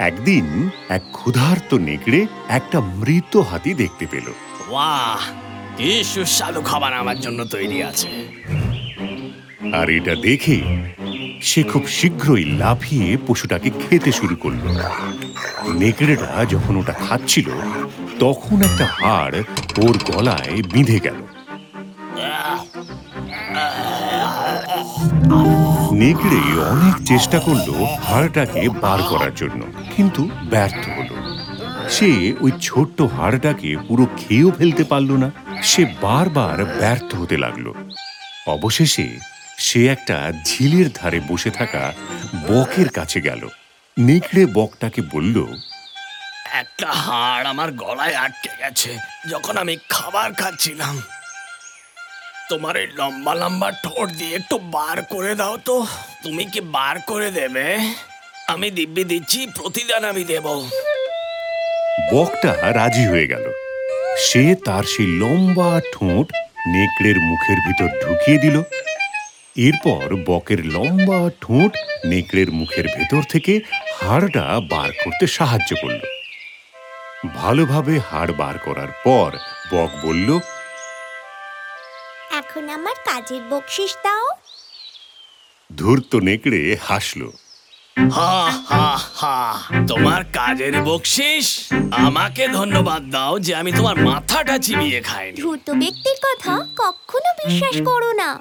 একদিন এক ক্ষুধার্ত নেকড়ে একটা মৃত হাতি দেখতে পেল বাহ কি সুস্বাদু খাবার আমার জন্য তৈরি আছে আর এটা দেখে সে খুব শীঘ্রই লাফিয়ে পশুটাকে খেতে শুরু করল নেকড়েটা যখন ওটা খাচ্ছিল তখন একটা হাড় ওর গলায় বিঁধে গেল নেকড়ে অনেক চেষ্টা করল হাড়টাকে বার করার জন্য, কিন্তু ব্যর্থ হলো। সে ওই ছোট্ট হাড়টাকে পুরো খেয়েও ফেলতে পারল না। সে বারবার ব্যর্থ হতে লাগল। অবশেষে সে একটা ঝিলের ধারে বসে থাকা বকের কাছে গেল। নেকড়ে বকটাকে বলল, একটা হাড় আমার গলায় আটকে গেছে, যখন আমি খাবার খাচ্ছিলাম। তোমার এই লম্বা লম্বা ঠোঁট দিয়ে একটু বার করে দাও তো। তুমি কি বার করে দেবে? আমি দিব্যি দিচ্ছি, প্রতিদান আমি দেব। বকটা রাজি হয়ে গেল। সে তার সেই লম্বা ঠোঁট নেকড়ের মুখের ভিতর ঢুকিয়ে দিল। এরপর বকের লম্বা ঠোঁট নেকড়ের মুখের ভেতর থেকে হাড়টা বার করতে সাহায্য করল। ভালোভাবে হাড় বার করার পর বক বলল এখন আমার কাজের বকশিস দাও। ধূর্ত নেকড়ে হাসলো। হা হা হা তোমার কাজের বকশিস? আমাকে ধন্যবাদ দাও যে আমি তোমার মাথাটা চিবিয়ে খাইনি। দ্রুত ব্যক্তির কথা কখনো বিশ্বাস করো না।